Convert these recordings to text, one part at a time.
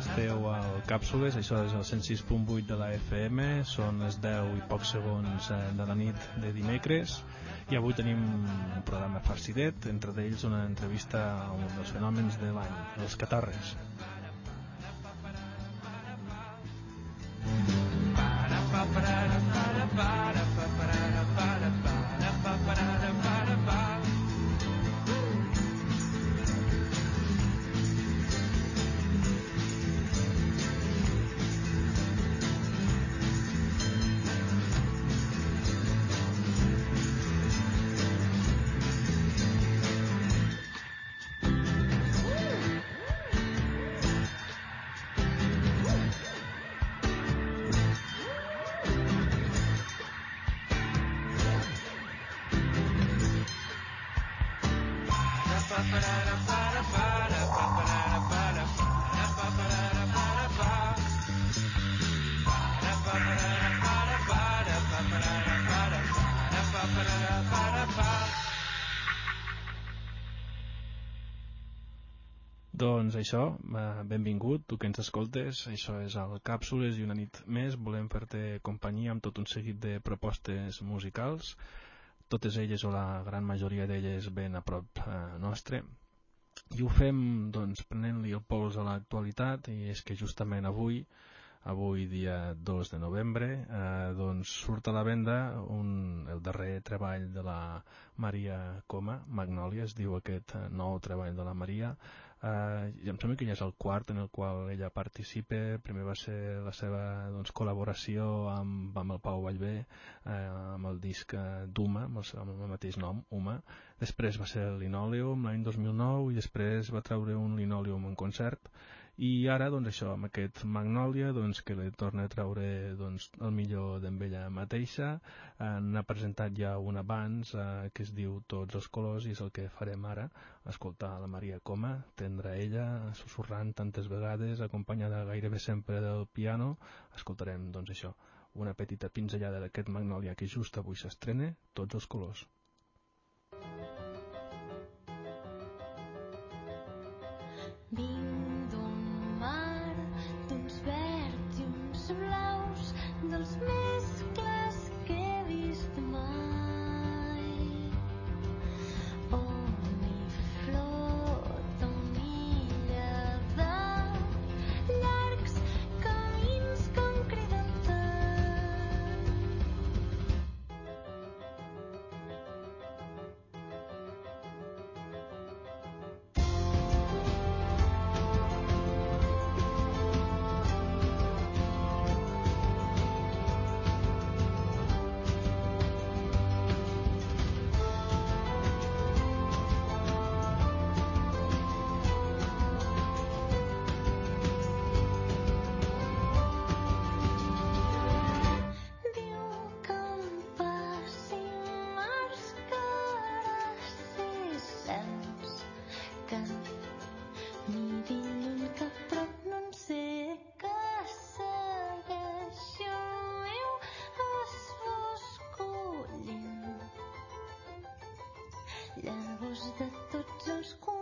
Esteu al Càpsules, això és el 106.8 de la FM, són les 10 i pocs segons eh, de la nit de dimecres i avui tenim un programa farcidet, entre ells una entrevista a un dels fenòmens de l'any, els catarres. Això, eh, benvingut, tu que ens escoltes, això és el Càpsules i una nit més, volem fer-te companyia amb tot un seguit de propostes musicals, totes elles o la gran majoria d'elles ben a prop eh, nostre, i ho fem doncs, prenent-li el pols a l'actualitat i és que justament avui avui dia 2 de novembre eh, doncs surt a la venda un, el darrer treball de la Maria Coma, Magnòlia es diu aquest eh, nou treball de la Maria eh, em sembla que ja és el quart en el qual ella participa primer va ser la seva doncs, col·laboració amb, amb el Pau Vallvé eh, amb el disc eh, d'Uma amb, amb el mateix nom, Uma. Després va ser el Linoleum l'any 2009 i després va treure un Linoleum en concert i ara, doncs això, amb aquest Magnòlia, doncs, que li torna a treure doncs, el millor d'en ella mateixa, eh, n'ha presentat ja un abans eh, que es diu Tots els colors i és el que farem ara, escoltar la Maria Coma, tendre ella, susurrant tantes vegades, acompanyada gairebé sempre del piano, escoltarem, doncs això, una petita pinzellada d'aquest Magnòlia que just avui s'estrena, Tots els colors. Vinc Llavors de tots els colors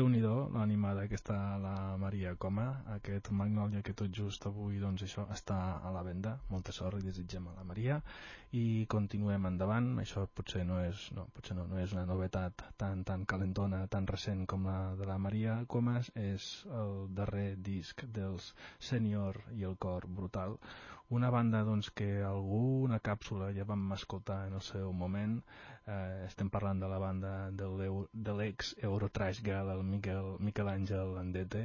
déu nhi l'animada que està la Maria Coma, aquest Magnòlia que tot just avui doncs això està a la venda. Molta sort i desitgem a la Maria i continuem endavant. Això potser no és, no, potser no, no és una novetat tan, tan calentona, tan recent com la de la Maria Comas, és el darrer disc dels Senior i el Cor Brutal, una banda doncs, que alguna càpsula ja vam escoltar en el seu moment eh, estem parlant de la banda de l'ex Eurotrash Girl el Miquel, Miquel Àngel Andete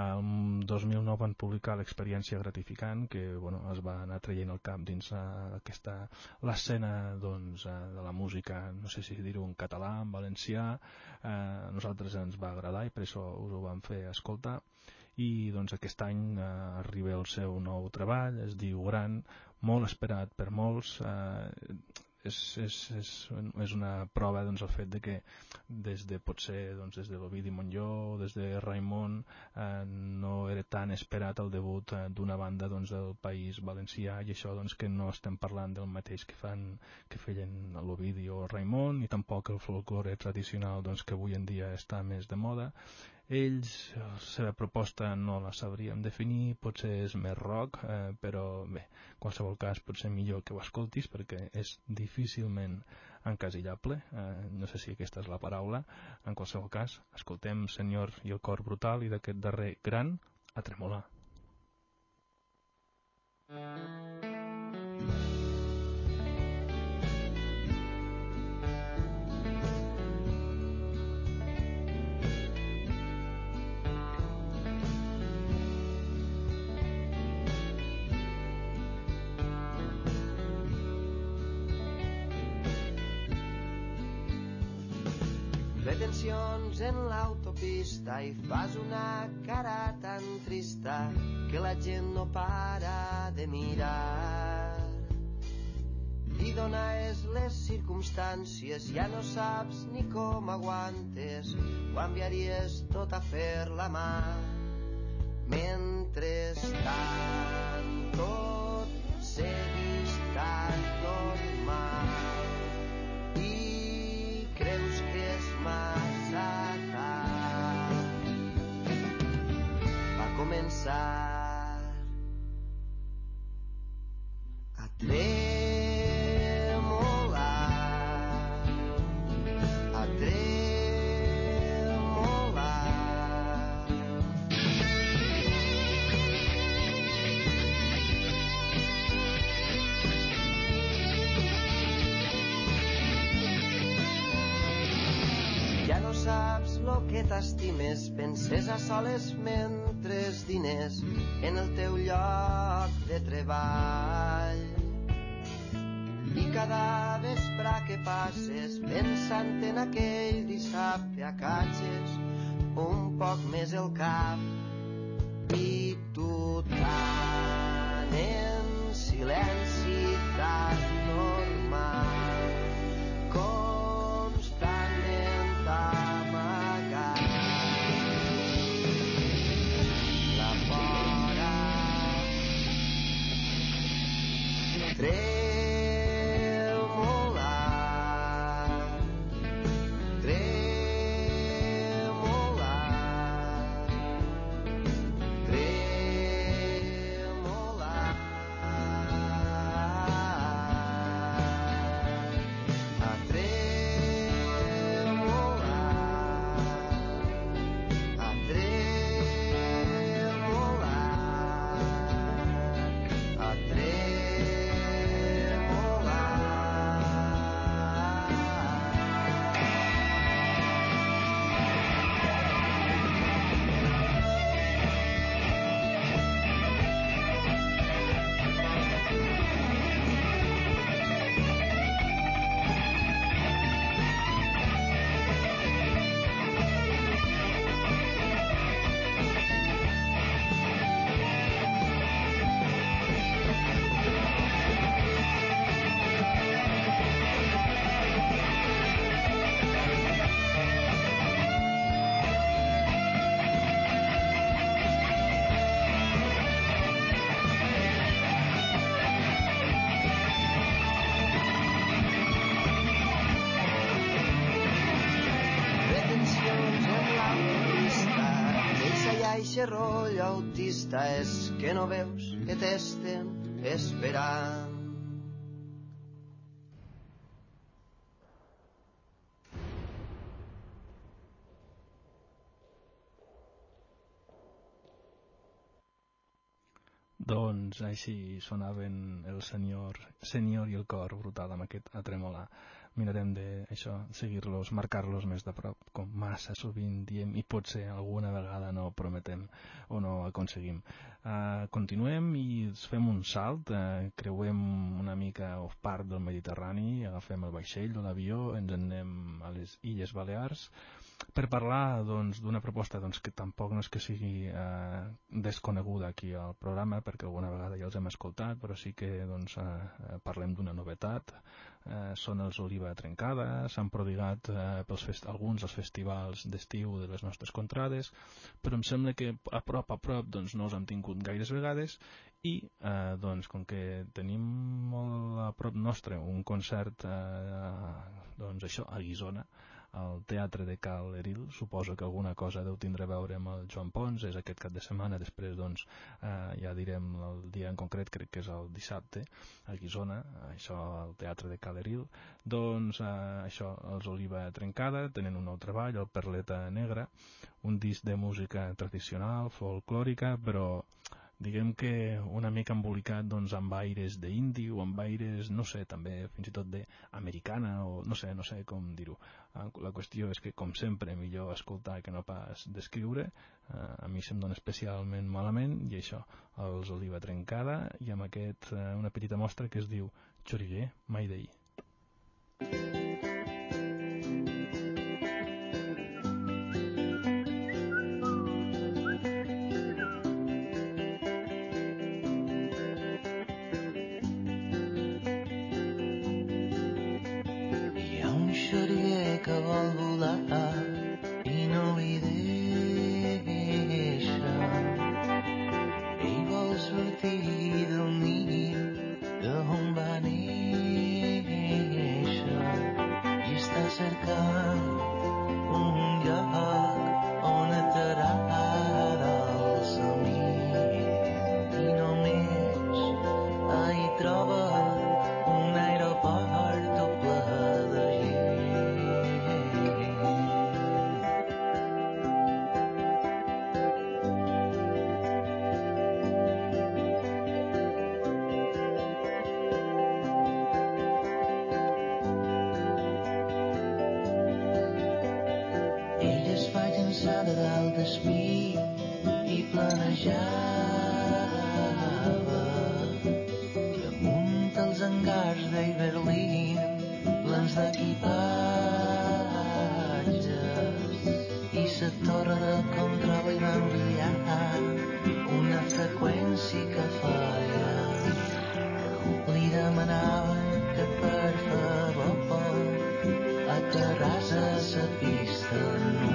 el 2009 van publicar l'experiència gratificant que bueno, es va anar traient el cap dins uh, aquesta l'escena doncs, uh, de la música no sé si dir-ho en català, en valencià. Eh, nosaltres ens va agradar i per això us ho vam fer escoltar i doncs aquest any eh, arriba el seu nou treball, es diu Gran, molt esperat per molts, eh, és, és, és, és una prova doncs, el fet de que des de potser doncs, des de l'Ovidi Montlló des de Raimon eh, no era tan esperat el debut eh, d'una banda doncs, del país valencià i això doncs, que no estem parlant del mateix que fan que feien l'Ovidi o Raimon ni tampoc el folklore tradicional doncs, que avui en dia està més de moda ells, la seva proposta no la sabríem definir, potser és més rock, eh, però bé, en qualsevol cas potser millor que ho escoltis perquè és difícilment encasillable, eh, no sé si aquesta és la paraula, en qualsevol cas, escoltem Senyor i el cor brutal i d'aquest darrer gran a tremolar. Mm. Retencions en l'autopista i fas una cara tan trista que la gent no para de mirar. I dones les circumstàncies, ja no saps ni com aguantes, ho enviaries tot a fer la mà. Mentrestant, tot segueix pensar a lo que t'estimes, penses a soles ment altres diners en el teu lloc de treball. I cada vespre que passes pensant en aquell dissabte a catxes un poc més el cap i tu tan en silenci tan gerroll autista és que no veus que t'estem esperant. Doncs així sonaven el senyor, senyor i el cor brutal amb aquest atremolar. Mirarem de això, seguir-los, marcar-los més de prop, com massa sovint diem i potser alguna vegada no prometem o no aconseguim. Uh, continuem i fem un salt, uh, creuem una mica off part del Mediterrani, agafem el vaixell o l'avió, ens en anem a les Illes Balears, per parlar doncs, d'una doncs, proposta doncs, que tampoc no és que sigui eh, desconeguda aquí al programa perquè alguna vegada ja els hem escoltat però sí que doncs, eh, parlem d'una novetat eh, són els Oliva Trencada s'han prodigat eh, pels fest alguns dels festivals d'estiu de les nostres contrades però em sembla que a prop a prop doncs, no els hem tingut gaires vegades i eh, doncs, com que tenim molt a prop nostre un concert eh, doncs això, a Guisona al Teatre de Cal Eril. Suposo que alguna cosa deu tindre a veure amb el Joan Pons, és aquest cap de setmana, després doncs eh, ja direm el dia en concret, crec que és el dissabte, a Guisona, això al Teatre de Cal Eril. Doncs eh, això, els Oliva Trencada, tenen un nou treball, el Perleta Negra, un disc de música tradicional, folclòrica, però diguem que una mica embolicat doncs, amb aires d'indi o amb aires, no sé, també fins i tot d'americana o no sé, no sé com dir-ho. Ah, la qüestió és que, com sempre, millor escoltar que no pas descriure. Eh, a mi se'm dona especialment malament i això, els oliva trencada i amb aquest eh, una petita mostra que es diu Choriguer Mayday. Thank you. Thank you.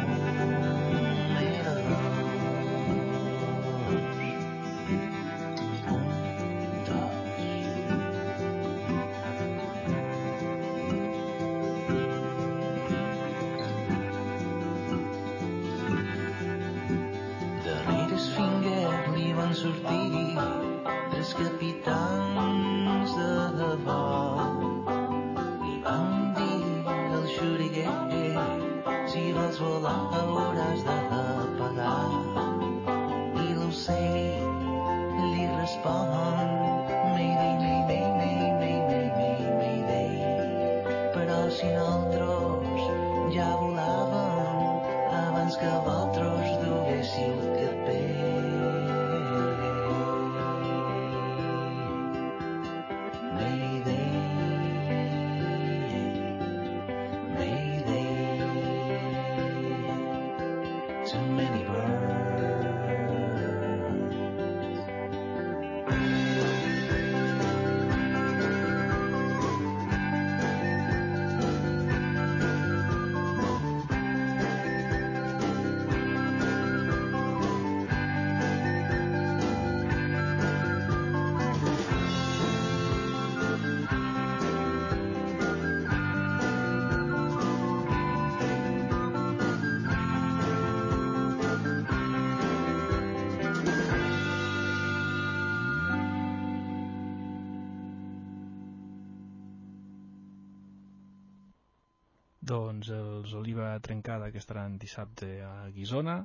Doncs els Oliva Trencada, que estaran dissabte a Guisona,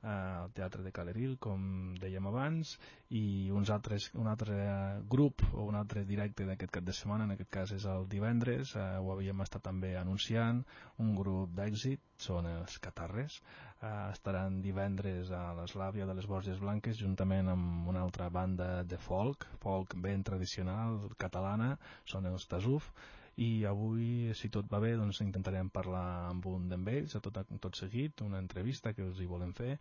al Teatre de Caleril, com dèiem abans, i uns altres, un altre grup o un altre directe d'aquest cap de setmana, en aquest cas és el divendres, eh, ho havíem estat també anunciant, un grup d'èxit, són els Catarres, eh, estaran divendres a l'Eslàvia de les Borges Blanques juntament amb una altra banda de folk, folk ben tradicional, catalana, són els Tasuf, i avui, si tot va bé, doncs intentarem parlar amb un d'ells, a tot, tot seguit, una entrevista que us hi volem fer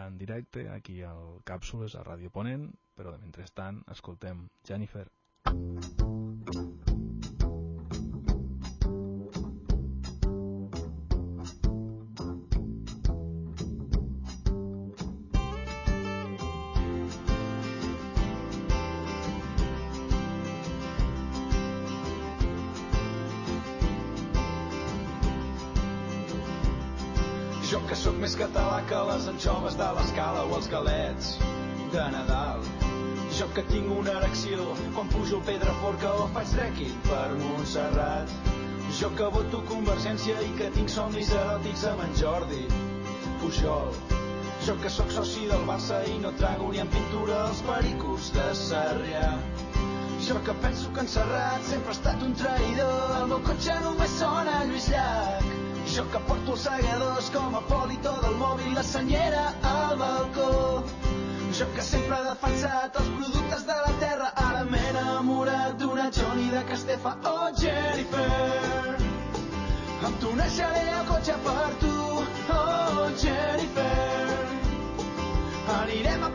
en directe aquí al Càpsules, a Ràdio Ponent, però de mentrestant escoltem Jennifer. Jennifer. De Nadal. Jo que tinc una erecció quan pujo pedra forca o faig trekking per Montserrat. Jo que voto Convergència i que tinc somnis eròtics amb en Jordi Pujol. Jo que sóc soci del Barça i no trago ni en pintura els pericos de Sarrià. Jo que penso que en Serrat sempre ha estat un traïdor, el meu cotxe només sona Lluís Llach. Jo que porto els segadors com a polito del mòbil, la senyera al balcó. Jo que sempre he defensat els productes de la terra, ara m'he enamorat d'una Johnny de Castefa. Oh, Jennifer, amb tu naixeré el cotxe per tu. Oh, Jennifer, anirem a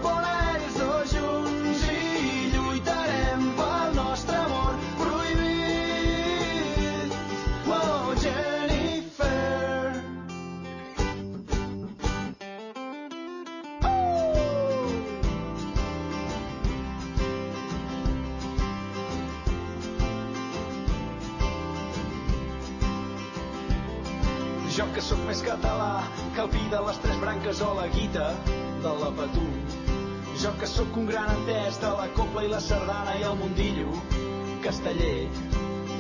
Pona català que el vi de les tres branques o la guita de la Patum. Jo que sóc un gran entès de la copla i la sardana i el mundillo casteller.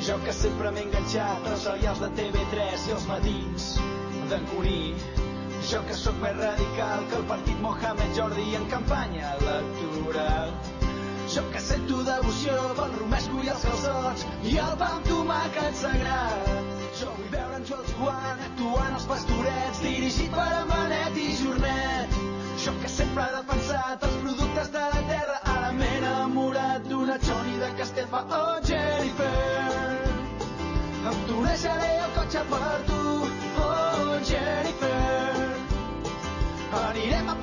Jo que sempre m'he enganxat als serials de TV3 i els matins d'en Cuní. Jo que sóc més radical que el partit Mohamed Jordi en campanya electoral. Jo que sento devoció pel romesco i els calçots i el pa amb tomàquet sagrat. Jo vull veure en Joel Joan actuant els pastorets, dirigit per Manet i Jornet. Jo que sempre he defensat els productes de la terra, ara m'he enamorat d'una Johnny de Castefa. Oh, Jennifer, tu deixaré el cotxe per tu. Oh, Jennifer, anirem a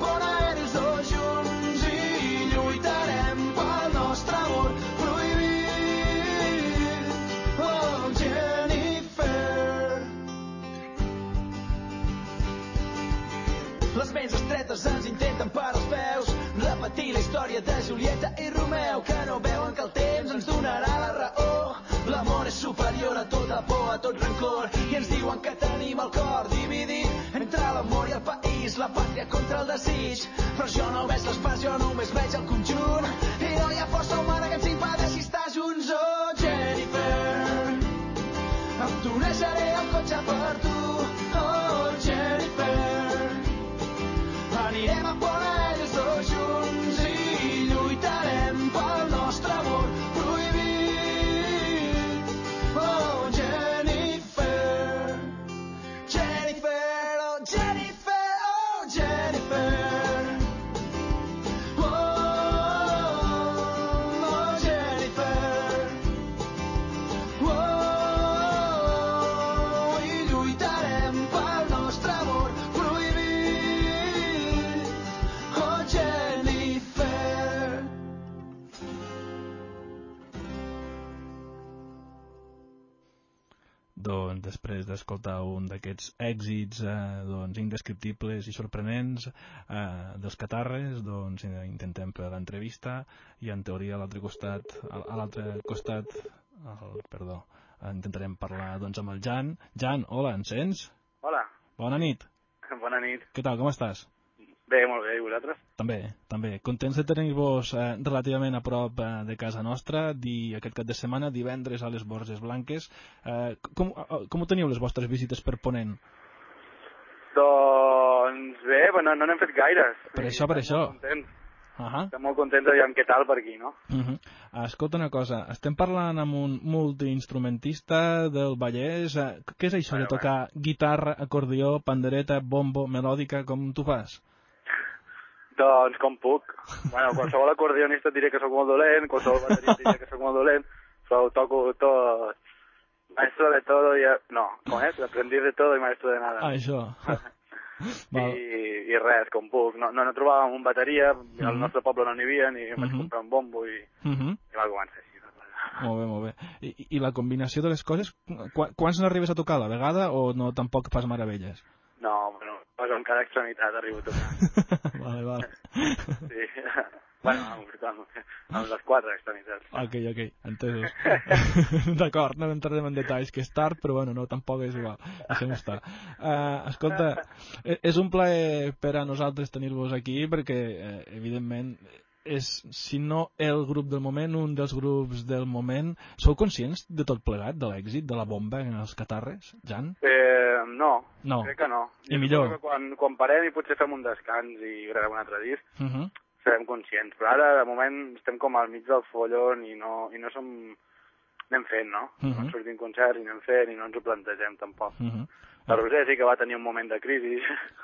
Pona poetes ens intenten per als peus. Repetir la història de Julieta i Romeu que no veuen que el temps ens donarà la raó. L'amor és superior a tota por, a tot rancor i ens diuen que tenim el cor dividit entre l'amor i el país la pàtria contra el desig. Però jo no veig l'espàs, jo només veig el conjunt. I no hi ha força humana que ens impedeixi estar junts. Oh Jennifer tu naixeré el cotxe per tu anirem a fora d'escoltar un d'aquests èxits eh, doncs, indescriptibles i sorprenents eh, dels catarres, doncs intentem per l'entrevista i en teoria a l'altre costat, a l'altre costat, el, perdó, intentarem parlar doncs, amb el Jan. Jan, hola, ens sents? Hola, Bona nit. bona nit. Què tal, com estàs? Bé, molt bé, i vosaltres? També, també. Contents de tenir-vos eh, relativament a prop eh, de casa nostra, di, aquest cap de setmana, divendres a les Borges Blanques. Eh, com, eh, com ho teniu les vostres visites per Ponent? Doncs bé, bueno, no n'hem fet gaires. Per això, per això. Contents. Uh -huh. Estem molt contents de veure què tal per aquí, no? Uh -huh. Escolta una cosa, estem parlant amb un multiinstrumentista del Vallès. Eh, Què és això Bueno, de tocar guitarra, acordió, pandereta, bombo, melòdica, com tu fas? Doncs com puc. Bueno, qualsevol acordionista et diré que sóc molt dolent, qualsevol bateria et diré que sóc molt dolent, però ho toco tot. Maestro de todo y... No, com és? Aprendiz de todo y maestro de nada. Ah, això. Val. I, I res, com puc. No, no, no trobàvem un bateria, al Mhm. nostre poble no n'hi havia, ni vaig Mhm. comprar un bombo i, Uh -huh. i va començar així. Molt bé, molt bé. I, I la combinació de les coses, qu quants n'arribes a tocar a la vegada o no tampoc fas meravelles? Amb cada extremitat arribo a tocar. vale, vale. Sí. bueno, amb, amb, amb les quatre extremitats. Ok, ok, entesos. D'acord, no entrarem en detalls, que és tard, però bueno, no, tampoc és igual. Deixem estar. Uh, escolta, e- és un plaer per a nosaltres tenir-vos aquí, perquè, eh, evidentment, és, si no el grup del moment, un dels grups del moment. Sou conscients de tot plegat, de l'èxit, de la bomba en els catarres, Jan? Eh, no, No. crec que no. I Jo millor. Que quan, quan parem i potser fem un descans i gravem un altre disc, Uh -huh. serem conscients. Però ara, de moment, estem com al mig del follon i no, i no som... Anem fent, no? Uh -huh. Sortim concerts i anem fent i no ens ho plantegem tampoc. Uh -huh. La Roser sí que va tenir un moment de crisi.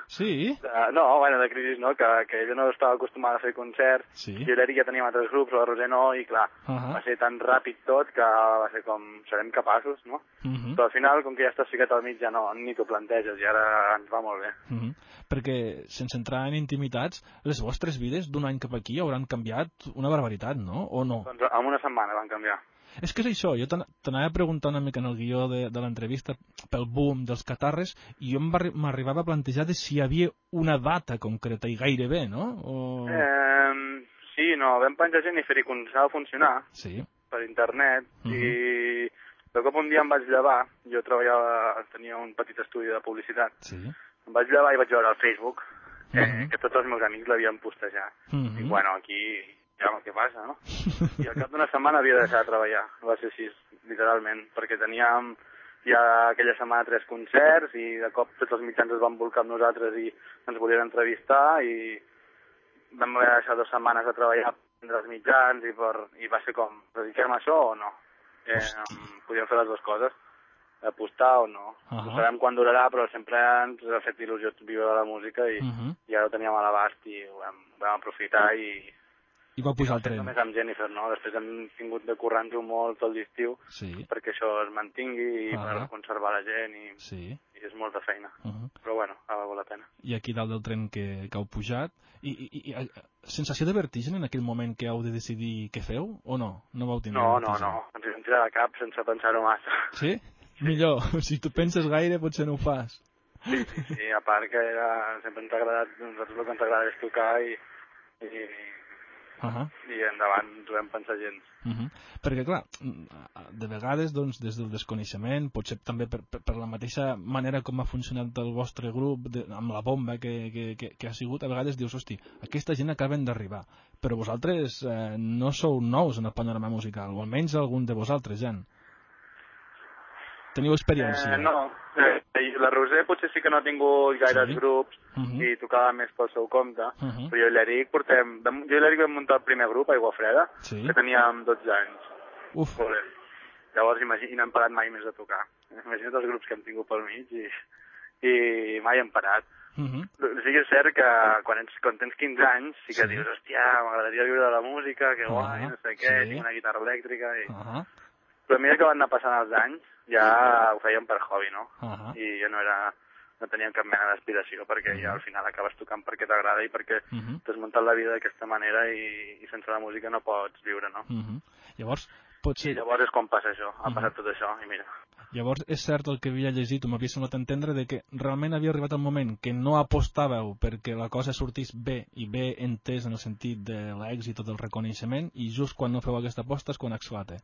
Sí? Uh, no, bueno, de crisi no, que, que ella no estava acostumada a fer concerts. Sí. Jo i l'Eric ja teníem altres grups, la Roser no, i clar, Uh -huh. va ser tan ràpid tot que va ser com, serem capaços, no? Uh -huh. Però al final, com que ja estàs ficat al mig, ja no, ni t'ho planteges, i ara ens va molt bé. Uh -huh. Perquè, sense entrar en intimitats, les vostres vides d'un any cap aquí hauran canviat una barbaritat, no? O no? Doncs en una setmana van canviar. És que és això, jo t'an- t'anava a preguntar una mica en el guió de, de l'entrevista pel boom dels catarres i jo m'arribava a plantejar de si hi havia una data concreta i gairebé, no? O... Eh, sí, no, vam penjar gent i fer-hi començar a funcionar Sí. per internet Mhm. i de cop un dia em vaig llevar, jo treballava, tenia un petit estudi de publicitat, Sí. em vaig llevar i vaig veure al Facebook eh, Mhm. que tots els meus amics l'havien postejat. Mhm. I bueno, aquí ja què passa, no? I al cap d'una setmana havia de deixar de treballar, va ser així, literalment, perquè teníem ja aquella setmana tres concerts i de cop tots els mitjans es van volcar amb nosaltres i ens volien entrevistar i vam haver de deixar dues setmanes de treballar per els mitjans i, per, i va ser com, dediquem a això o no? Eh, podíem fer les dues coses, apostar o no. Ahà. No sabem quan durarà, però sempre ens ha fet il·lusió viure de la música i, Mhm. i ara ho teníem a l'abast i ho vam, ho vam aprofitar i, I va pujar el tren. només amb Jennifer, no? Després hem tingut de currar-nos-ho molt tot l'estiu Sí, perquè això es mantingui i Ahà. per conservar la gent i, sí. i és molta feina. Uh -huh. Però bueno, ha valgut la pena. I aquí dalt del tren que, que heu pujat. I, i, i sensació de vertigen en aquell moment que heu de decidir què feu o no? No vau tindre No, no, vertigen? no, ens hi vam tirar de cap sense pensar-ho massa. Sí? Millor. Si tu penses gaire potser no ho fas. Sí, sí, sí, a part que era, sempre ens ha agradat, nosaltres el que ens agrada és tocar i, i, Uh -huh. i endavant ens vam pensar gens. Uh -huh. Perquè, clar, de vegades, doncs, des del desconeixement, potser també per, per, per la mateixa manera com ha funcionat el vostre grup, de, amb la bomba que, que, que, que ha sigut, a vegades dius, hosti, aquesta gent acaben d'arribar, però vosaltres eh, no sou nous en el panorama musical, o almenys algun de vosaltres, Jan. Teniu experiència? Eh, no, eh, la Roser potser sí que no ha tingut gaires Sí? grups Uh -huh. i tocava més pel seu compte, Uh -huh. però jo i l'Eric portem... Jo i l'Eric vam muntar el primer grup, Aigua Freda, Sí. que teníem 12 anys. Uf, Joder. Llavors, imagina, no hem parat mai més de tocar. Imagina't els grups que hem tingut pel mig i, i mai hem parat. uh -huh. Sí que és cert que quan, ets, quan tens 15 anys sí que Sí. dius, hòstia, m'agradaria viure de la música, que guai, Ah, no sé què, sí. tinc una guitarra elèctrica... I... Uh -huh. Però a mesura que van anar passant els anys, ja ho fèiem per hobby, no? Uh -huh. I ja no era no teníem cap mena d'aspiració perquè ja al final acabes tocant perquè t'agrada i perquè Uh -huh. t'has muntat la vida d'aquesta manera i, i sense la música no pots viure, no? Uh -huh. Llavors, I potser... llavors és quan passa això, ha Mhm. passat tot això i mira. Llavors és cert el que havia llegit o m'havia semblat entendre de que realment havia arribat el moment que no apostàveu perquè la cosa sortís bé i bé entès en el sentit de l'èxit o del reconeixement i just quan no feu aquesta aposta és quan exclata.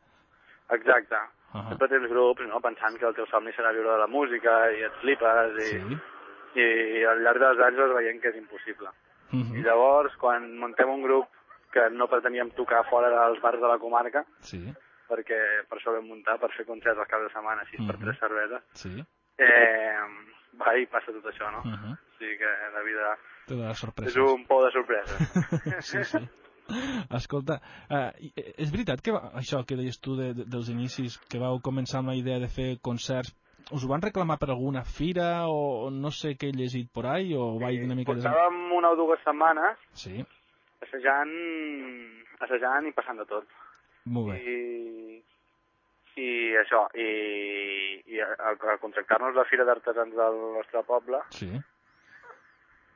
Exacte. Uh -huh. Sempre tens grups, no?, pensant que el teu somni serà viure de la música i et flipes i, Sí. i al llarg dels anys vas veient que és impossible. Mhm. I llavors, quan muntem un grup que no preteníem tocar fora dels bars de la comarca, Sí, perquè per això vam muntar, per fer concerts al cap de setmana, així per Mhm. tres cerveses, sí. eh, va i passa tot això, no? Uh -huh. O sigui que la vida Te da sorpreses. és un pou de sorpresa. sí, sí. Escolta, uh, és veritat que va, això que deies tu de, de, dels inicis, que vau començar amb la idea de fer concerts, us ho van reclamar per alguna fira o no sé què he llegit por ahí o va una mica... Des... Portàvem una o dues setmanes Sí, assajant, assajant i passant de tot. molt bé. I, i això, i, i al, al contractar-nos la Fira d'Artesans del nostre poble, Sí.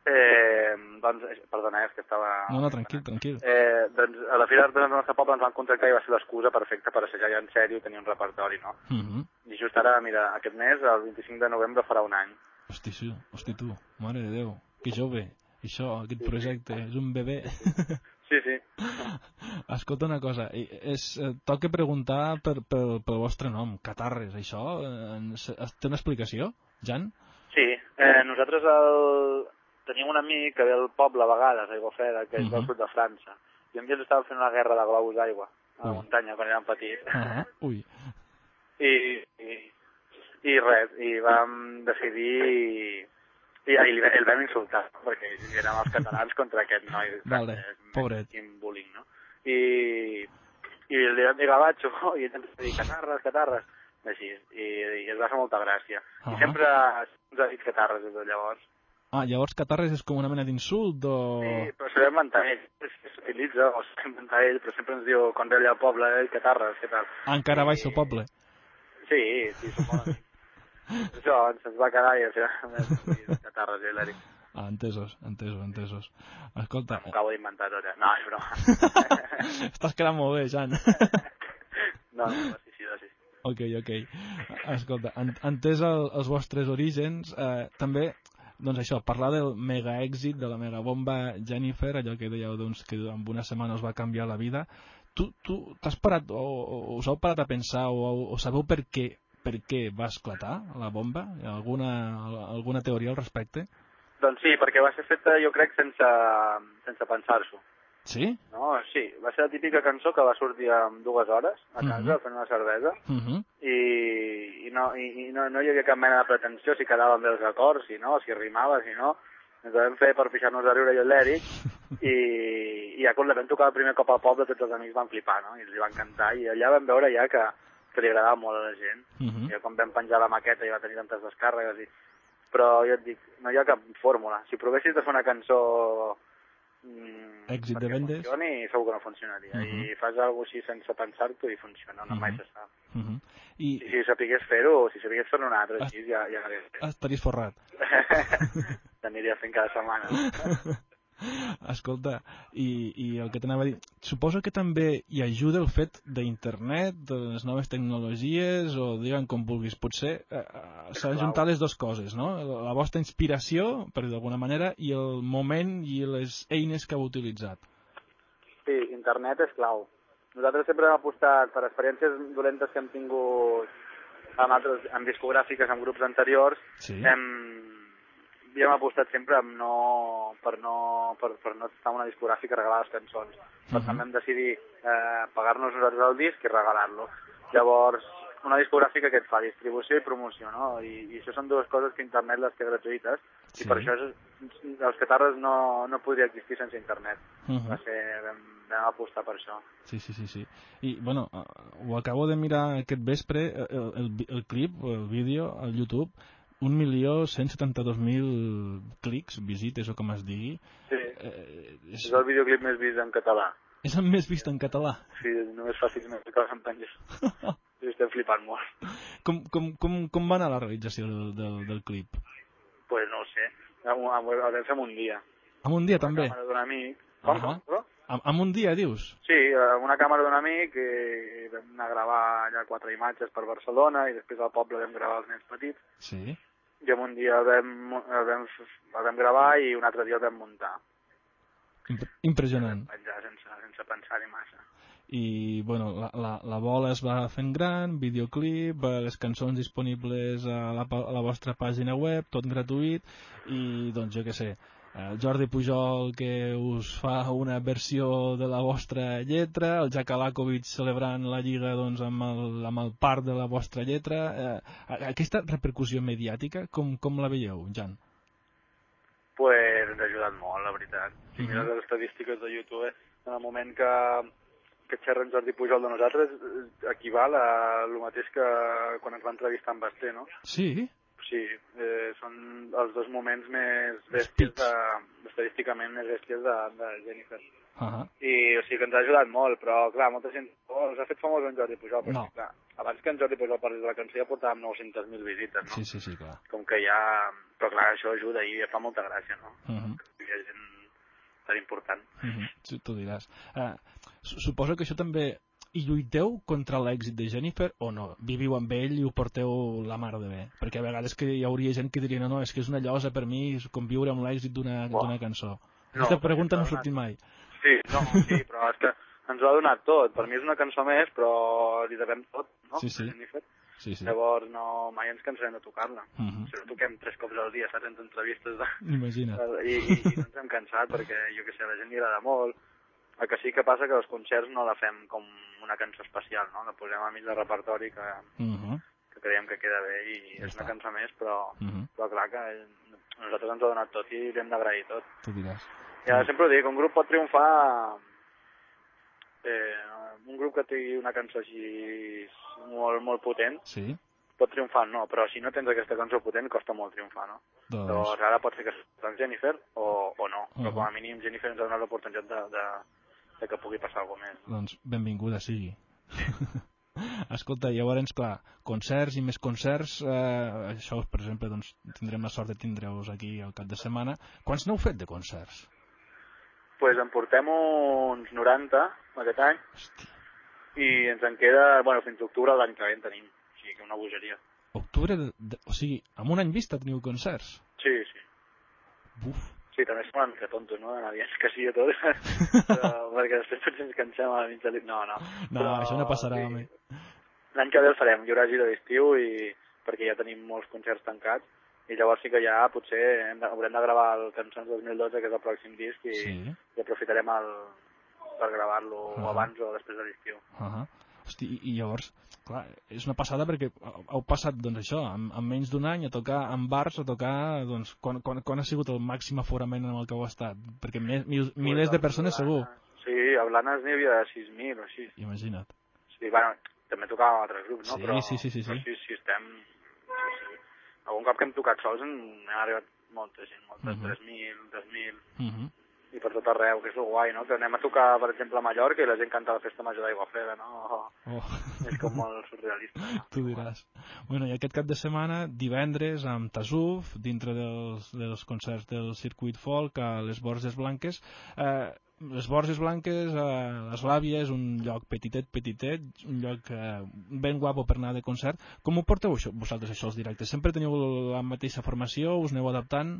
Eh, doncs, eh, perdona, és que estava... No, no, tranquil, tranquil. Eh, doncs a la Fira d'Artesans del nostre poble ens van contractar i va ser l'excusa perfecta per assajar ja en sèrio, tenir un repertori, no? Uh -huh. I just ara, mira, aquest mes, el 25 de novembre, farà un any. Hosti, sí, hosti tu, mare de Déu, que jove. Això, aquest projecte, és un bebè. Sí, sí. Escolta una cosa, i- és, eh, toca preguntar per, per, pel vostre nom, Catarres, això eh, té una explicació, Jan? Sí, eh, nosaltres el... teníem un amic que ve al poble a vegades, a Aiguafreda, que és Mhm. del sud de França, i un dia ens estàvem fent una guerra de globus d'aigua a la muntanya quan érem petits. Uh -huh. Ui, I, i, i res, i vam decidir i, i el, el vam insultar perquè érem els catalans contra aquest noi Vale, pobret. quin bullying, no? I, i li vam dir gavatxo i ell ens va dir catarres, catarres així, i, i es va fer molta gràcia Ah. i sempre ens ha dit catarres des de llavors Ah, llavors Catarres és com una mena d'insult o... sí, però s'ho va ell s'utilitza o s'ho ell però sempre ens diu quan ve allà al poble eh, catarres, què tal Ah, encara baix al poble. Sí, sí, amics. Això ens, va quedar i final catarres i l'Eric. Ah, entesos, entesos, entesos. Escolta, M'ho acabo d'inventar tot, eh? No, és broma. estàs quedant molt bé, Jan. No, no, sí, sí, sí. Ok, ok. Escolta, en, entès el, els vostres orígens, eh, també, doncs això, parlar del mega èxit, de la megabomba Jennifer, allò que dèieu doncs, que en una setmana us va canviar la vida, tu t'has parat, o, o us heu parat a pensar, o, o sabeu per què, per què va esclatar la bomba? Alguna, alguna teoria al respecte? Doncs sí, perquè va ser feta, jo crec, sense, sense pensar-s'ho. Sí? No? Sí, va ser la típica cançó que va sortir en dues hores a casa Mhm. fent una cervesa Uh -huh. i, i, no, i, i no, no hi havia cap mena de pretensió si quedaven bé els acords, si no, si rimava, si no. Ens vam fer per pixar-nos a riure jo i l'Eric i, i ja quan la vam tocar el primer cop al poble tots els amics van flipar, no? I els hi van cantar i allà vam veure ja que, que li agradava molt a la gent. Uh -huh. I quan vam penjar la maqueta i va tenir tantes descàrregues i... Però jo et dic, no hi ha cap fórmula. Si provessis de fer una cançó mm, Èxit de vendes? funcioni, segur que no funcionaria. Mhm. I fas alguna així sense pensar-t'ho i funciona, no mai Mhm. se sap. Uh -huh. I I si sapigués fer-ho, si sapigués fer-ne un altre, Ah. així ja, ja l'hagués fet. estaries forrat. T'aniria fent cada setmana. Escolta, i, i el que t'anava a dir, suposo que també hi ajuda el fet d'internet, de les noves tecnologies, o diguem com vulguis, potser eh, eh, s'han clau. juntat les dues coses, no? La vostra inspiració, per dir d'alguna manera, i el moment i les eines que heu utilitzat. Sí, internet és clau. Nosaltres sempre hem apostat per experiències dolentes que hem tingut amb, altres, amb discogràfiques, amb grups anteriors, Sí? hem, hem apostat sempre amb no, per, no, per, per no estar una discogràfica i regalar les cançons. Per Mhm. tant vam decidir eh, pagar-nos nosaltres el disc i regalar-lo. Llavors, una discogràfica que et fa distribució i promoció, no? I, i això són dues coses que internet les té gratuïtes Sí. i per això és, els catarres no, no podria existir sense internet. Mhm. Va ser, vam, vam apostar per això. Sí, sí, sí, sí. I, bueno, eh, ho acabo de mirar aquest vespre, eh, el, el, el clip, el vídeo, al YouTube, 1.172.000 clics, visites o com es digui. Sí. Eh, és, És el videoclip més vist en català. és el més vist en català. Sí, només fa sis mesos que l'hem penjat. I estem flipant molt. Com, com, com, com va anar la realització del, del, del clip? Pues no ho sé. Fer en un dia. Amb un dia també? Una càmera d'un amic. Com, Ahà. com, com? Amb un dia, dius? Sí, amb una càmera d'un amic i vam anar a gravar allà quatre imatges per Barcelona i després al poble vam gravar els nens petits Sí. i en un dia vam, vam, vam gravar i un altre dia el vam muntar. Imp impressionant. Penjar sense, sense pensar-hi massa. I, bueno, la, la, la bola es va fent gran, videoclip, eh, les cançons disponibles a la, a la vostra pàgina web, tot gratuït, i, doncs, jo què sé, el Jordi Pujol que us fa una versió de la vostra lletra, el Jack Alakovic celebrant la lliga doncs, amb, el, amb el part de la vostra lletra. Eh, aquesta repercussió mediàtica, com, com la veieu, Jan? pues, ens ha ajudat molt, la veritat. Si Mhm. mires les estadístiques de YouTube, en el moment que, que xerra en Jordi Pujol de nosaltres, eh, equival a el mateix que quan ens va entrevistar en Basté, no? Sí? Sí, eh, són els dos moments més bèsties, de, estadísticament més bèsties de, de Jennifer. Uh -huh. I o sigui que ens ha ajudat molt, però clar, molta gent oh, ens ha fet famós en Jordi Pujol, però No. clar, abans que en Jordi Pujol parlés de la cançó ja portàvem 900.000 visites, no? Sí, sí, sí, clar. Com que ja... Però clar, això ajuda i fa molta gràcia, no? Uh -huh. Hi ha gent tan important. Uh -huh. Sí, tu diràs. Uh, suposo que això també hi lluiteu contra l'èxit de Jennifer o no? Viviu amb ell i ho porteu la mar de bé? Perquè a vegades que hi hauria gent que diria no, no, és que és una llosa per mi conviure amb l'èxit d'una d'una cançó. No, Aquesta pregunta no ha sortit mai. Sí, no, sí, però és que ens ho ha donat tot. Per mi és una cançó més, però li devem tot, no? Sí, sí. Jennifer. Sí, sí. Llavors no, mai ens cansarem de tocar-la. Uh -huh. Si no toquem tres cops al dia, saps, entre entrevistes de... Imagina't. I, i, i no ens hem cansat perquè, jo que sé, a la gent li agrada molt. El que sí que passa que els concerts no la fem com una cançó especial, no? La posem a mig de repertori que, Uh -huh. que creiem que queda bé i Ja és està. una cançó més, però, Uh -huh. però clar que a nosaltres ens ha donat tot i li hem d'agrair tot. Tu diràs. I ara sempre ho dic, un grup pot triomfar... Eh, un grup que tingui una cançó així molt, molt potent, Sí? pot triomfar, no, però si no tens aquesta cançó potent costa molt triomfar, no? Doncs... Llavors ara pot ser que sigui Jennifer o, o no, però Mhm. com a mínim Jennifer ens ha donat l'oportunitat de, de, de que pugui passar alguna més. Doncs benvinguda sigui. Escolta, llavors, clar, concerts i més concerts, eh, això, per exemple, doncs, tindrem la sort de tindre-us aquí al cap de setmana. Quants n'heu fet de concerts? pues en portem uns 90 aquest any Hosti, i ens en queda, bueno, fins a octubre l'any que ve en tenim, o sigui que una bogeria. octubre, de, de, o sigui, amb un any vista teniu concerts? Sí, sí. Buf, Sí, també som una mica tontos, no? D'anar dient que sí a tot. però, perquè després tots ens cansem a la mitja nit. No, no. no, això no passarà, home. L'any que ve el farem, hi haurà gira d'estiu i perquè ja tenim molts concerts tancats i llavors sí que ja potser hem de, haurem de gravar el Cançons 2012, que és el pròxim disc, i, Sí. i aprofitarem el, per gravar-lo Ah. abans o després de l'estiu. Uh -huh. Hosti, i, i llavors, clar, és una passada perquè heu passat, doncs això, en, en menys d'un any a tocar en bars, a tocar, doncs, quan, quan, quan ha sigut el màxim aforament en el que heu estat? Perquè mil, mil, milers de persones segur. Sí, a Blanes n'hi havia 6.000 o així. Imagina't. Sí, bueno, també tocàvem altres grups, no? Sí, però, sí, sí, sí, sí. Però sí, sí, estem... Sí, sí. Algun cop que hem tocat sols en hem arribat molta gent, moltes, Mhm. 3.000, 2.000, Uh -huh. I per tot arreu, que és el guai, no? Que anem a tocar, per exemple, a Mallorca i la gent canta la festa major d'Aigua Freda, no? Oh. És com molt surrealista. No? tu diràs. Bueno, i aquest cap de setmana, divendres, amb Tasuf, dintre dels, dels concerts del circuit folk a les Borges Blanques. Eh, les Borges Blanques, a l'Eslàvia, és un lloc petitet, petitet, un lloc eh, ben guapo per anar de concert. Com ho porteu això, vosaltres, això, els directes? Sempre teniu la mateixa formació? Us aneu adaptant?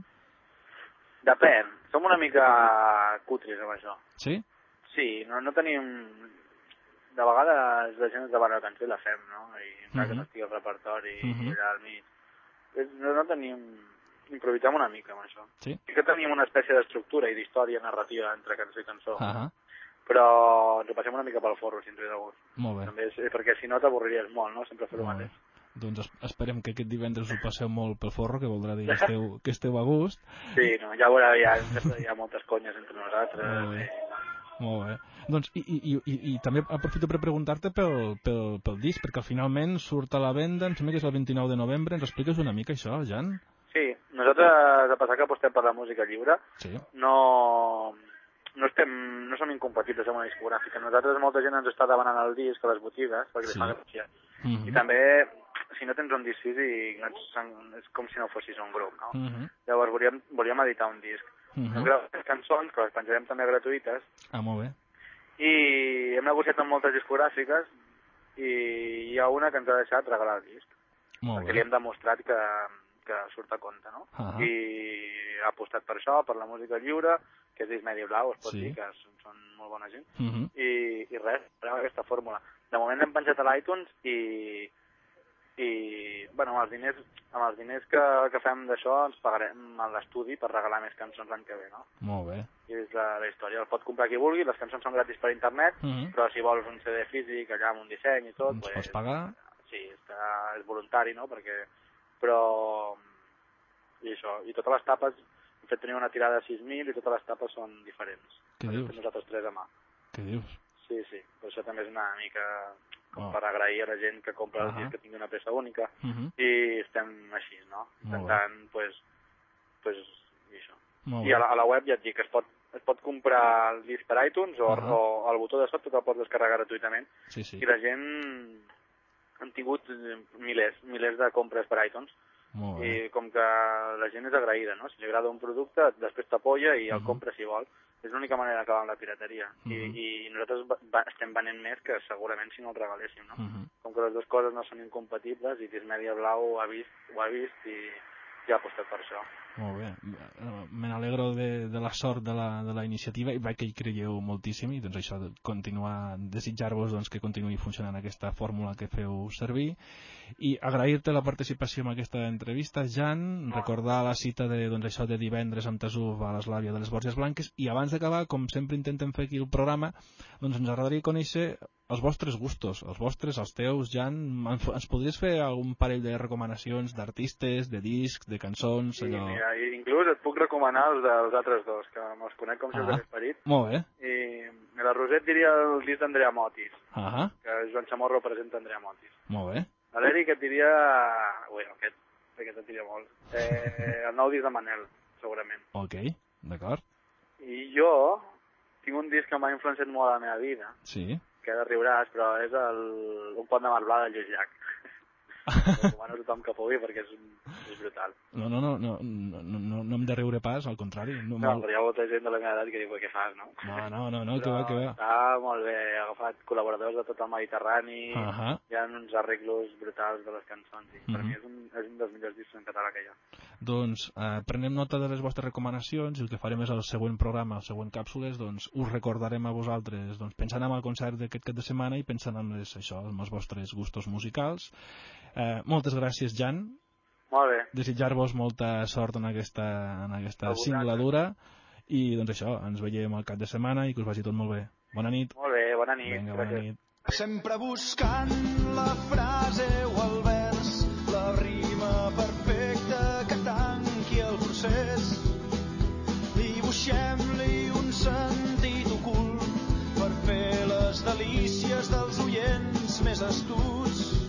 Depèn. Som una mica cutres amb això. Sí? Sí, no, no tenim... De vegades la gent ens demana la cançó i la fem, no? I encara que Mhm. no estigui al repertori Mhm. i allà al mig. Eh, No, no tenim... Improvisem una mica amb això. Sí? Sí que tenim una espècie d'estructura i d'història narrativa entre cançó i cançó, Ah, però ens ho passem una mica pel forro, si ens ve de gust. molt bé. També és, perquè si no t'avorriries molt, no? Sempre fer el Molt bé. mateix. Doncs es- esperem que aquest divendres ho passeu molt pel forro, que voldrà dir que esteu, que esteu a gust. Sí, no, ja veurà, sempre hi ha moltes conyes entre nosaltres. Molt bé. i- Molt bé. Doncs, i, i, i, i, i també aprofito per preguntar-te pel, pel, pel disc, perquè finalment surt a la venda, em sembla que és el 29 de novembre. Ens expliques una mica això, Jan? Sí, nosaltres, a passar que apostem per la música lliure, Sí. no, no, estem, no som incompatibles amb una discogràfica. Nosaltres, molta gent ens està demanant el disc a les botigues, perquè Sí. sí. li fa gràcia. Mm I també, si no tens un disc físic, no ets, és com si no fossis un grup, no? -hmm. Llavors volíem, volíem editar un disc. Mm Hem -hmm. gravat les cançons, que les penjarem també gratuïtes, Ah, molt bé. i hem negociat amb moltes discogràfiques i hi ha una que ens ha deixat regalar el disc, Molt perquè li bé. hem demostrat que, que surt a compte, no? Ah. I ha apostat per això, per la música lliure, que és Dismedi Blau, es pot Sí. dir, que són, són molt bona gent, Mm -hmm. i, i res, farem aquesta fórmula. De moment l'hem penjat a l'iTunes i, i, bueno, amb els diners, amb els diners que, que fem d'això ens pagarem a l'estudi per regalar més cançons l'any que ve, no? Molt bé. I és la, la història. El pot comprar qui vulgui, les cançons són gratis per internet, Mhm. però si vols un CD físic allà amb un disseny i tot, Ens pues, pots pagar? sí, està, és voluntari, no? Perquè, però, i això, i totes les tapes, hem fet tenir una tirada de 6.000 i totes les tapes són diferents. Què dius? Nosaltres tres a mà. Què dius? Sí, sí, per això també és una mica com Oh. per agrair a la gent que compra el Ahà. disc que tingui una peça única Uh -huh. i estem així, no? Intentant, pues, pues, i això. Molt I a la, a la web ja et dic, es pot, es pot comprar el disc per iTunes o, Ahà. o el botó de sota te'l pots descarregar gratuïtament Sí, sí. i la gent han tingut milers, milers de compres per iTunes. I com que la gent és agraïda, no? Si li agrada un producte, després t'apoya i el Mhm. compra si vol. És l'única manera d'acabar amb la pirateria. Mhm. I, I nosaltres va, va, estem venent més que segurament si no el regaléssim, no? Uh -huh. Com que les dues coses no són incompatibles i Dismedia Blau ho ha vist, ho ha vist i ja ha apostat per això. Molt bé. Me n'alegro de, de la sort de la, de la iniciativa i veig que hi creieu moltíssim i doncs això, de continuar, desitjar-vos doncs, que continuï funcionant aquesta fórmula que feu servir. I agrair-te la participació en aquesta entrevista, Jan, recordar la cita de, doncs, això de divendres amb Tasuf a l'Eslàvia de les Borges Blanques. I abans d'acabar, com sempre intentem fer aquí el programa, doncs ens agradaria conèixer els vostres gustos, els vostres, els teus, Jan, ens, podries fer algun parell de recomanacions d'artistes, de discs, de cançons, I, allò... mira, inclús et puc recomanar els dels altres dos, que me'ls conec com si els Ah. hagués parit. Molt bé. I la Roset diria el disc d'Andrea Motis, Ah, que Joan Chamorro presenta Andrea Motis. molt bé. A l'Eric et diria... Bueno, aquest, aquest et diria molt. Eh, el nou disc de Manel, segurament. Ok, d'acord. I jo tinc un disc que m'ha influenciat molt a la meva vida, Sí. Que ara riuràs, però és el, un pont de Marblà de Lluís Llach. Recomano a tothom que pugui perquè és, és brutal. No, no, no, no, no, no, no hem de riure pas, al contrari. No, No, molt... però hi ha molta gent de la meva edat que diu, "Però què fas, no? no, no, no, no que va, que va. Està molt bé, he agafat col·laboradors de tot el Mediterrani, Ahà. hi ha uns arreglos brutals de les cançons, i per Mhm. mi és un, és un dels millors discs en català que hi ha. Doncs eh, prenem nota de les vostres recomanacions i el que farem és el següent programa, el següent càpsules, doncs us recordarem a vosaltres, doncs pensant en el concert d'aquest cap de setmana i pensant en les, això, en els vostres gustos musicals. Eh, moltes gràcies, Jan. Molt bé, Desitjar-vos molta sort en aquesta, en aquesta singladura i doncs això, ens veiem al cap de setmana i que us vagi tot molt bé. Bona nit. molt bé, bona nit. Vinga, bona gràcies. nit. Sempre buscant la frase o el vers, la rima perfecta que tanqui el procés. Dibuixem-li un sentit ocult per fer les delícies dels oients més astuts.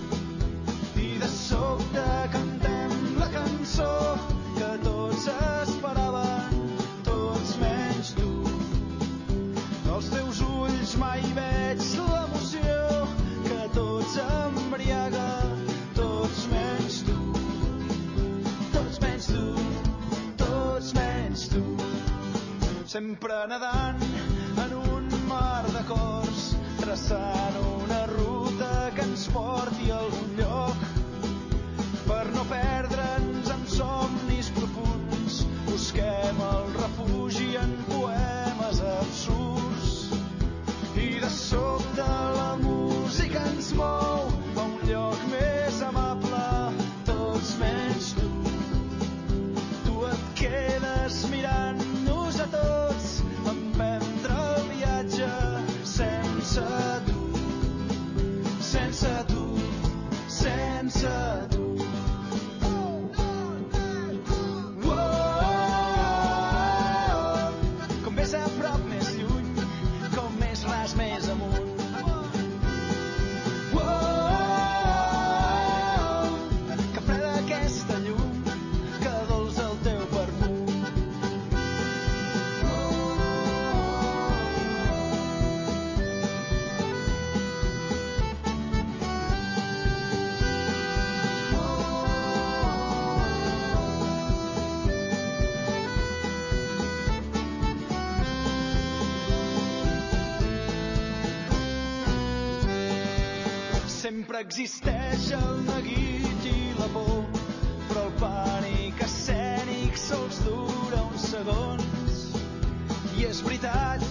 De sobte cantem la cançó que tots esperaven, tots menys tu. Als teus ulls mai veig l'emoció que tots embriaga, tots menys tu. Tots menys tu, tots menys tu. Sempre nedant en un mar d'acords, traçant una ruta que ens porti a algun perdre'ns en somnis profunds. Busquem el refugi en poemes absurds i de sobte la música ens mou Sempre existeix el neguit i la por, però el pànic escènic sols dura uns segons. I és veritat,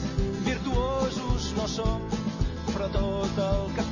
virtuosos no som, però tot el que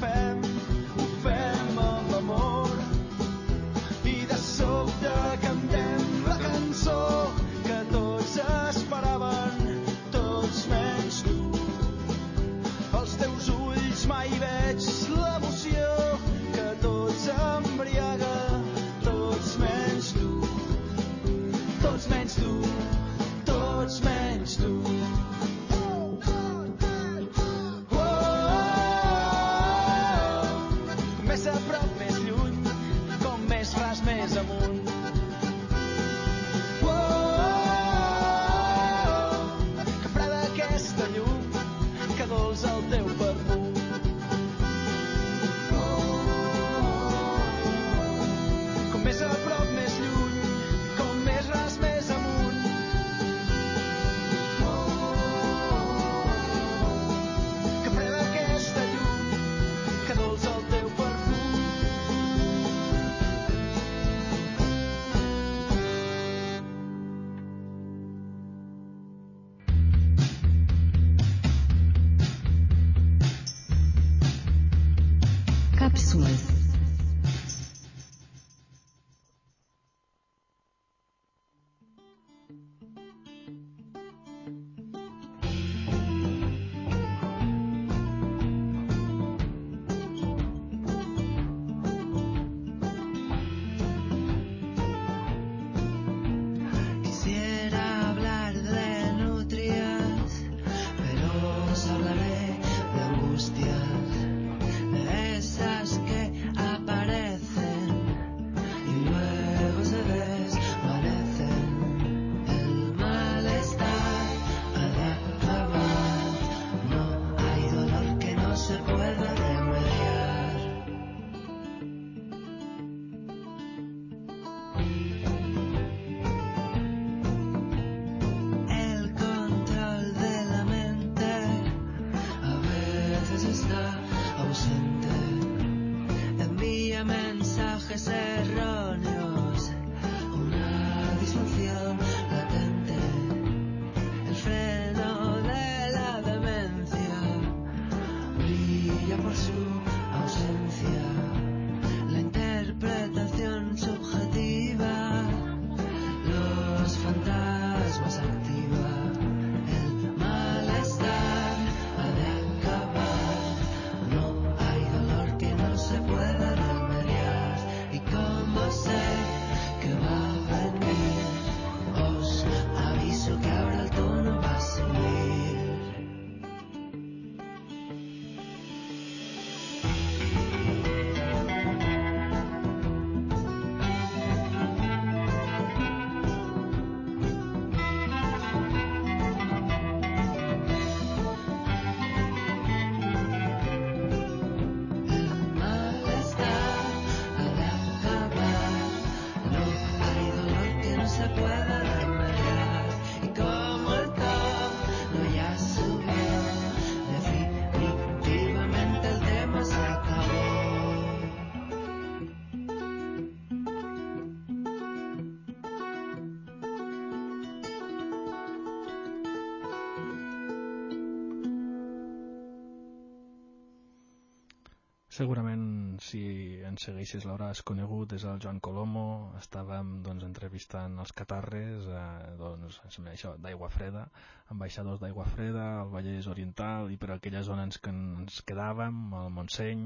Segurament, si ens segueixes l'hauràs conegut, és el Joan Colomo. Estàvem doncs, entrevistant els catarres eh, doncs, això d'aigua freda, ambaixadors d'aigua freda, al Vallès Oriental i per aquella zona ens, que ens quedàvem, al Montseny,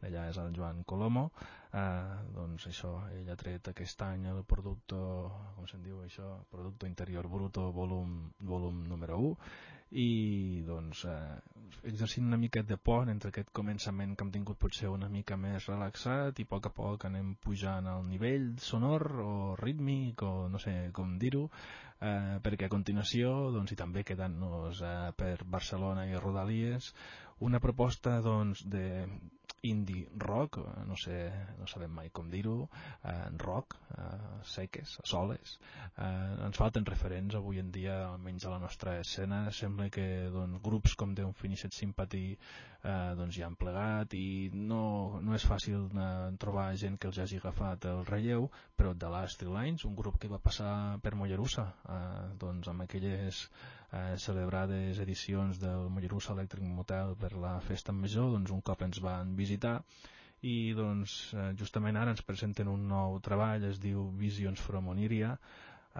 d'allà és el Joan Colomo. Eh, doncs això, ell ha tret aquest any el producte, com se'n diu això, Producto Interior Bruto volum, volum número 1 i doncs eh, exercint una mica de pont entre aquest començament que hem tingut potser una mica més relaxat i a poc a poc anem pujant al nivell sonor o rítmic o no sé com dir-ho eh, perquè a continuació doncs, i també quedant-nos eh, per Barcelona i Rodalies una proposta doncs de indie rock, eh, no sé, no sabem mai com dir-ho, eh, rock, eh, seques, soles. Eh, ens falten referents avui en dia, almenys a la nostra escena. Sembla que doncs, grups com The Unfinished Sympathy eh, doncs, ja han plegat i no, no és fàcil eh, trobar gent que els hagi agafat el relleu, però The Last Three Lines, un grup que va passar per Mollerussa, eh, doncs, amb aquelles eh, celebrades edicions del Mollerussa Electric Motel per la festa major, doncs un cop ens van visitar. I doncs eh, justament ara ens presenten un nou treball, es diu Visions from Oniria,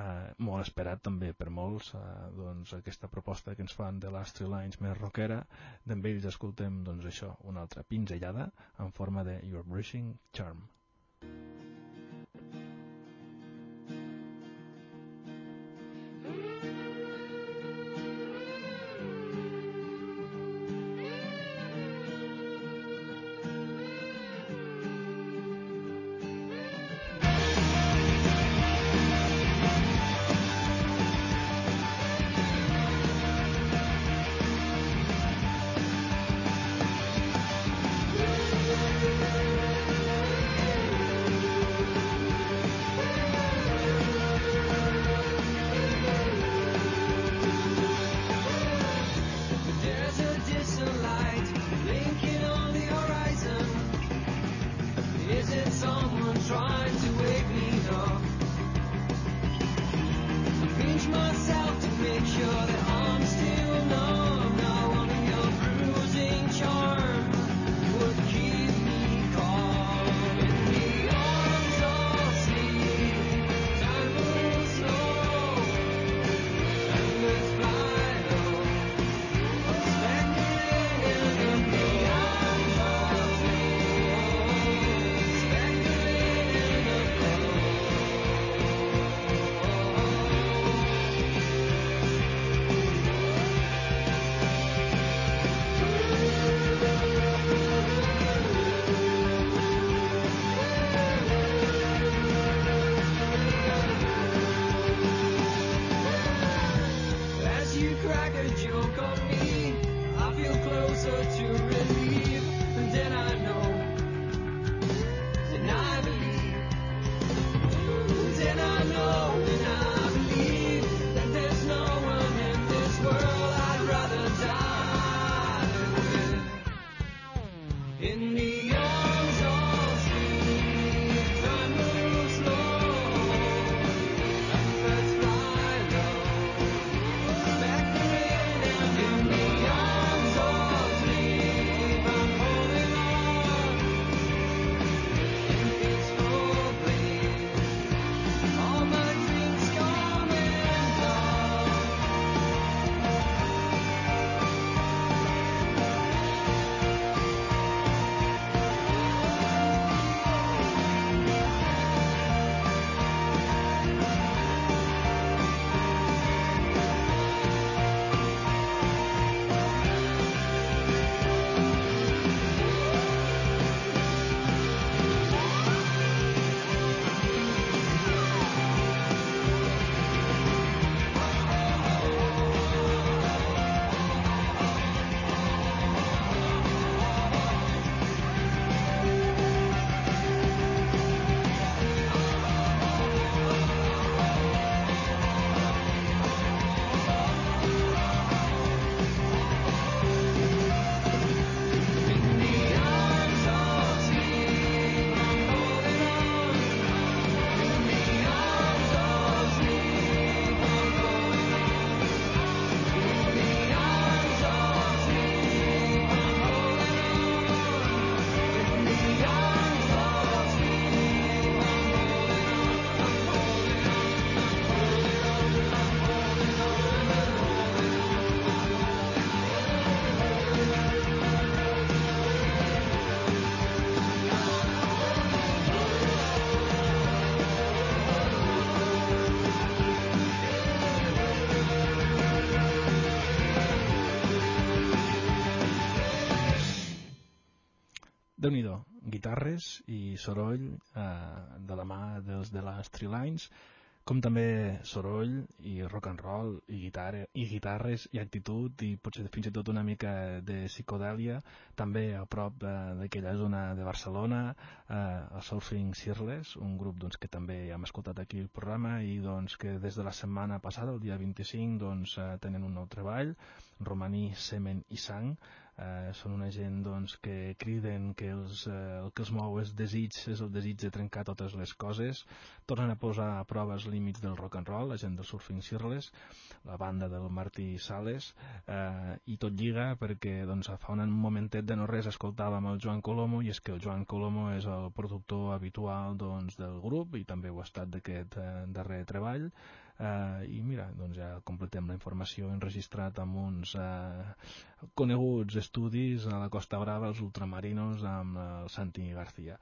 eh, molt esperat també per molts eh, doncs aquesta proposta que ens fan de Last Three Lines més rockera. D'en ells escoltem doncs això, una altra pinzellada en forma de Your Brushing Charm déu nhi guitarres i soroll eh, de la mà dels de les Trilines, com també soroll i rock and roll i, guitarra, i guitarres i actitud i potser fins i tot una mica de psicodèlia també a prop d'aquella zona de Barcelona eh, el Surfing Sirles un grup doncs, que també hem escoltat aquí el programa i doncs, que des de la setmana passada el dia 25 doncs, eh, tenen un nou treball romaní, semen i sang eh, són una gent doncs, que criden que els, eh, el que els mou és desig, és el desig de trencar totes les coses, tornen a posar a prova els límits del rock and roll, la gent del Surfing Sirles, la banda del Martí Sales, eh, i tot lliga perquè doncs, fa un momentet de no res escoltàvem el Joan Colomo, i és que el Joan Colomo és el productor habitual doncs, del grup, i també ho ha estat d'aquest eh, darrer treball, eh, i mira, doncs ja completem la informació enregistrat amb uns eh, coneguts estudis a la Costa Brava, els ultramarinos, amb el Santi García.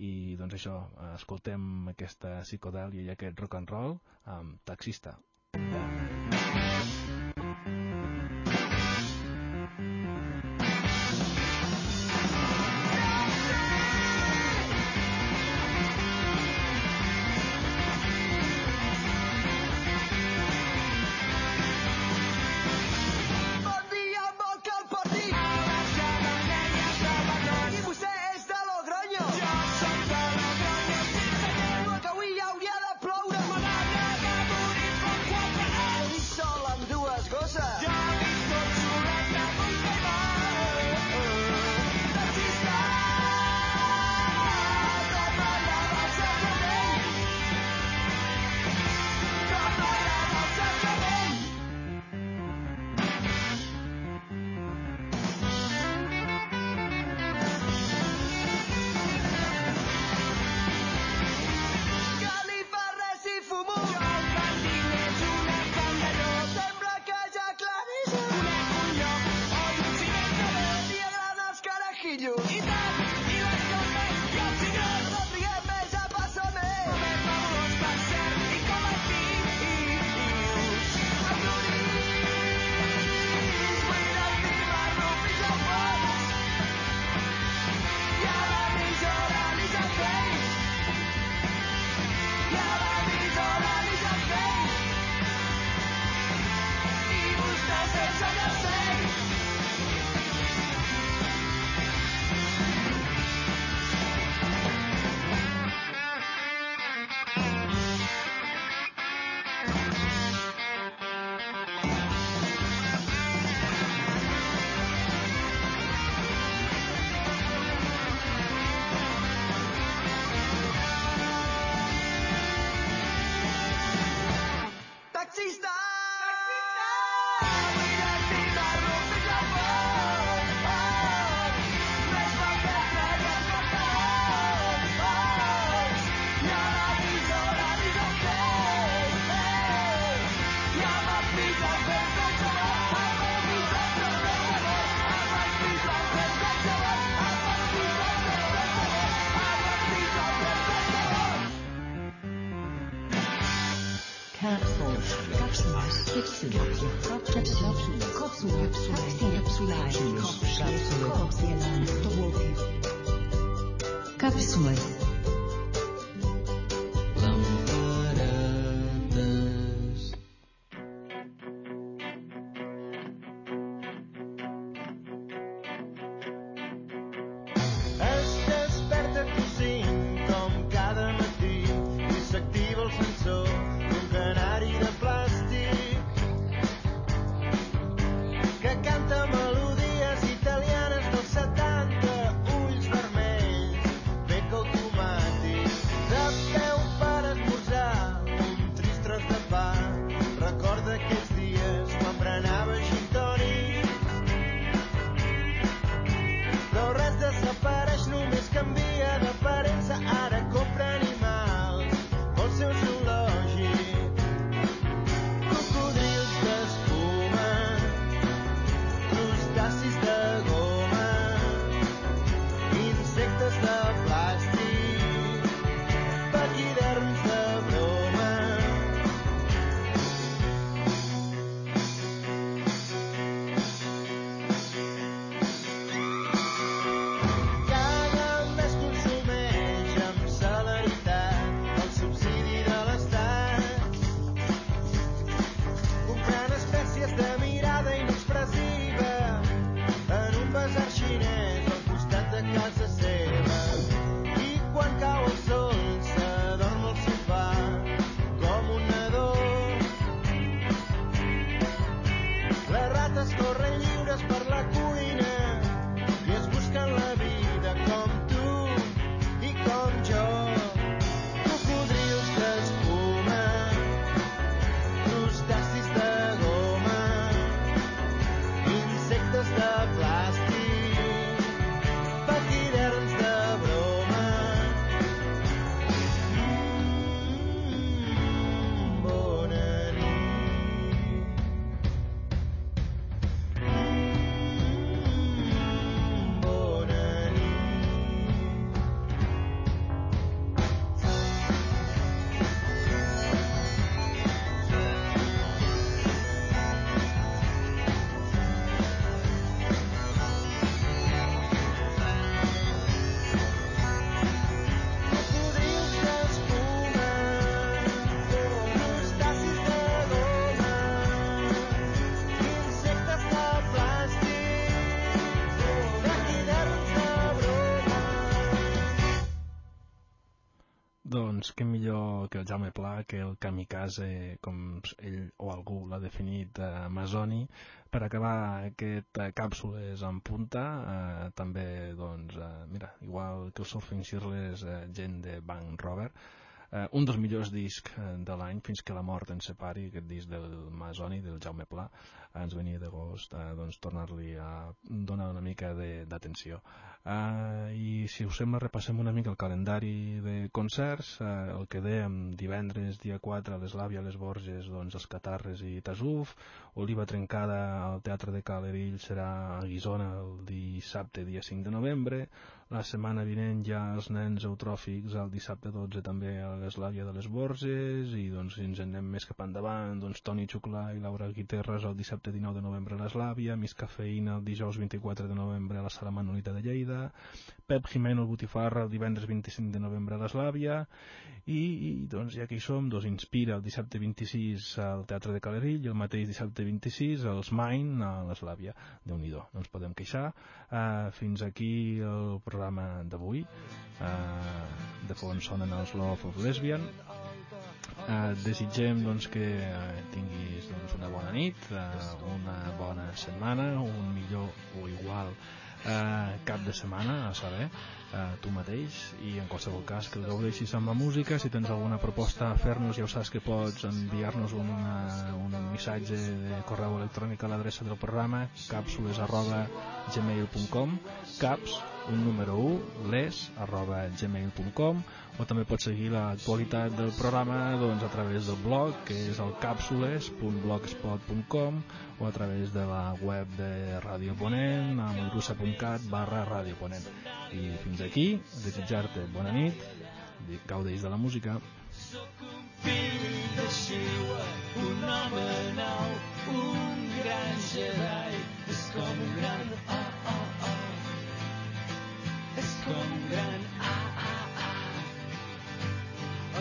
I doncs això, escoltem aquesta psicodèlia i aquest rock and roll amb Taxista. Bon Cápsula. Doncs què millor que el Jaume Pla, que el kamikaze, com ell o algú l'ha definit, eh, amazoni, per acabar aquest eh, càpsules en punta, eh, també, doncs, eh, mira, igual que el Surfing Shirless, eh, gent de Bank Robert, eh, un dels millors discs eh, de l'any fins que la mort ens separi, aquest disc del Masoni, del Jaume Pla, ens venia de gust eh, doncs, tornar-li a donar una mica d'atenció. Eh, I si us sembla repassem una mica el calendari de concerts, eh, el que dèiem divendres dia 4 a l'Eslàvia, a les Borges, doncs els Catarres i Tasuf, Oliva Trencada al Teatre de Calerill serà a Guisona el dissabte dia 5 de novembre, la setmana vinent ja els nens eutròfics el dissabte 12 també a l'Eslàvia de les Borges. I doncs si ens en anem més cap endavant doncs Toni Xuclà i Laura Guiterres el dissabte 19 de novembre a l'Eslàvia, Miss Cafeïna el dijous 24 de novembre a la Sala Manolita de Lleida, Pep Jimeno el Botifarra el divendres 25 de novembre a l'Eslàvia i, i doncs ja que hi som, doncs Inspira el dissabte 26 al Teatre de Calerill i el mateix dissabte 26 als Mine a l'Eslàvia. déu nhi no ens podem queixar. Uh, fins aquí el programa d'avui. Uh, de fons sonen els Love of Lesbian. Uh, desitgem doncs, que tinguis doncs, una bona nit, uh, una bona setmana, un millor o igual uh, cap de setmana, a saber, uh, tu mateix, i en qualsevol cas que gaudeixis amb la música, si tens alguna proposta a fer-nos ja ho saps que pots enviar-nos una, un missatge de correu electrònic a l'adreça del programa capsules arroba gmail.com caps, un número 1 les arroba gmail.com o també pots seguir l'actualitat del programa doncs, a través del blog que és el capsules.blogspot.com o a través de la web de Ràdio Ponent a molrussa.cat barra Ràdio Ponent. I fins aquí, desitjar-te bona nit gaudeix de la música fill de Xiua, un home nou, un gran Jedi. És com un gran oh, oh, oh. És com un gran ah, ah, ah.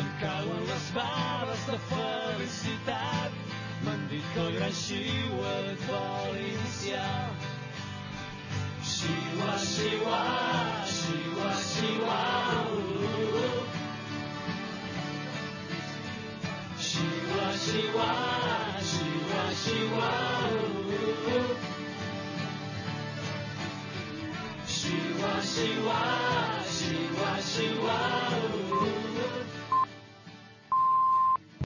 Em cauen les bales de felicitat. M'han dit que el gran Xiua et vol iniciar. Xiua, Xiua, 是我是我呜是我是我是我是我呜是我是我是我是我呜